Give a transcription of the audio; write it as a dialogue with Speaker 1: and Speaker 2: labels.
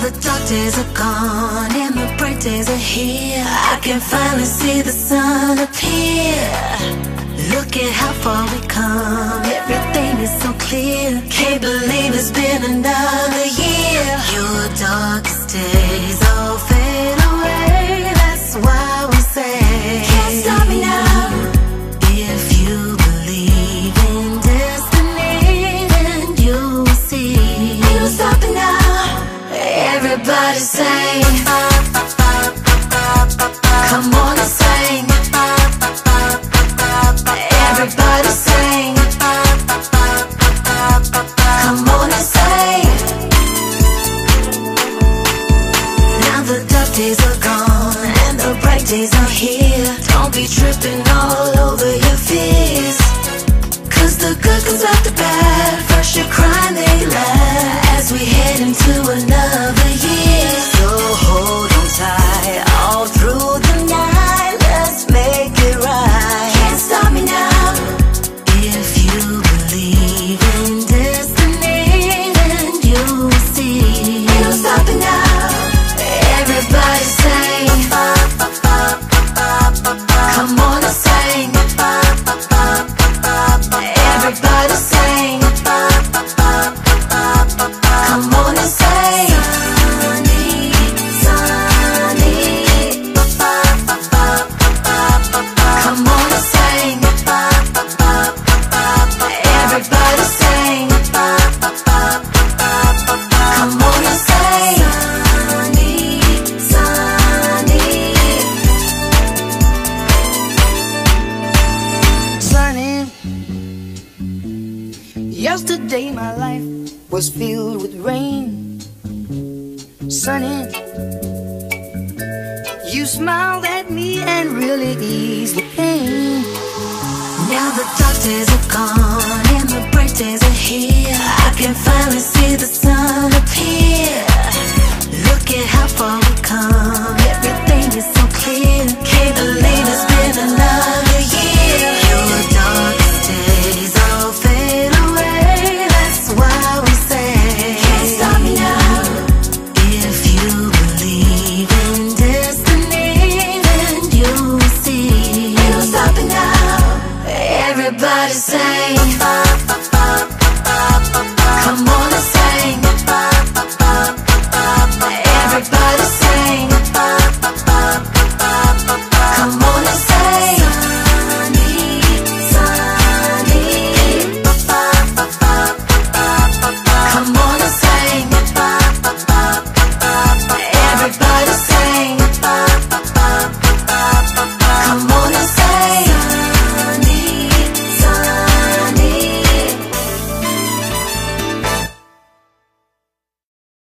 Speaker 1: the dark days are gone and the bright days are here. I can finally see the sun appear. Look at how far we come, everything is so clear. Can't believe it's been another Come on and sing. Everybody sing. Come on and sing. Now the dark days are gone and the bright days are here. Don't be tripping all over your fears. Cause the good comes after bad. First you cry,
Speaker 2: Yesterday my life was filled with rain. Sunny, you smiled at me and really eased the pain.
Speaker 1: Now the dark days are gone and the bright days are here. I can finally see I of sound.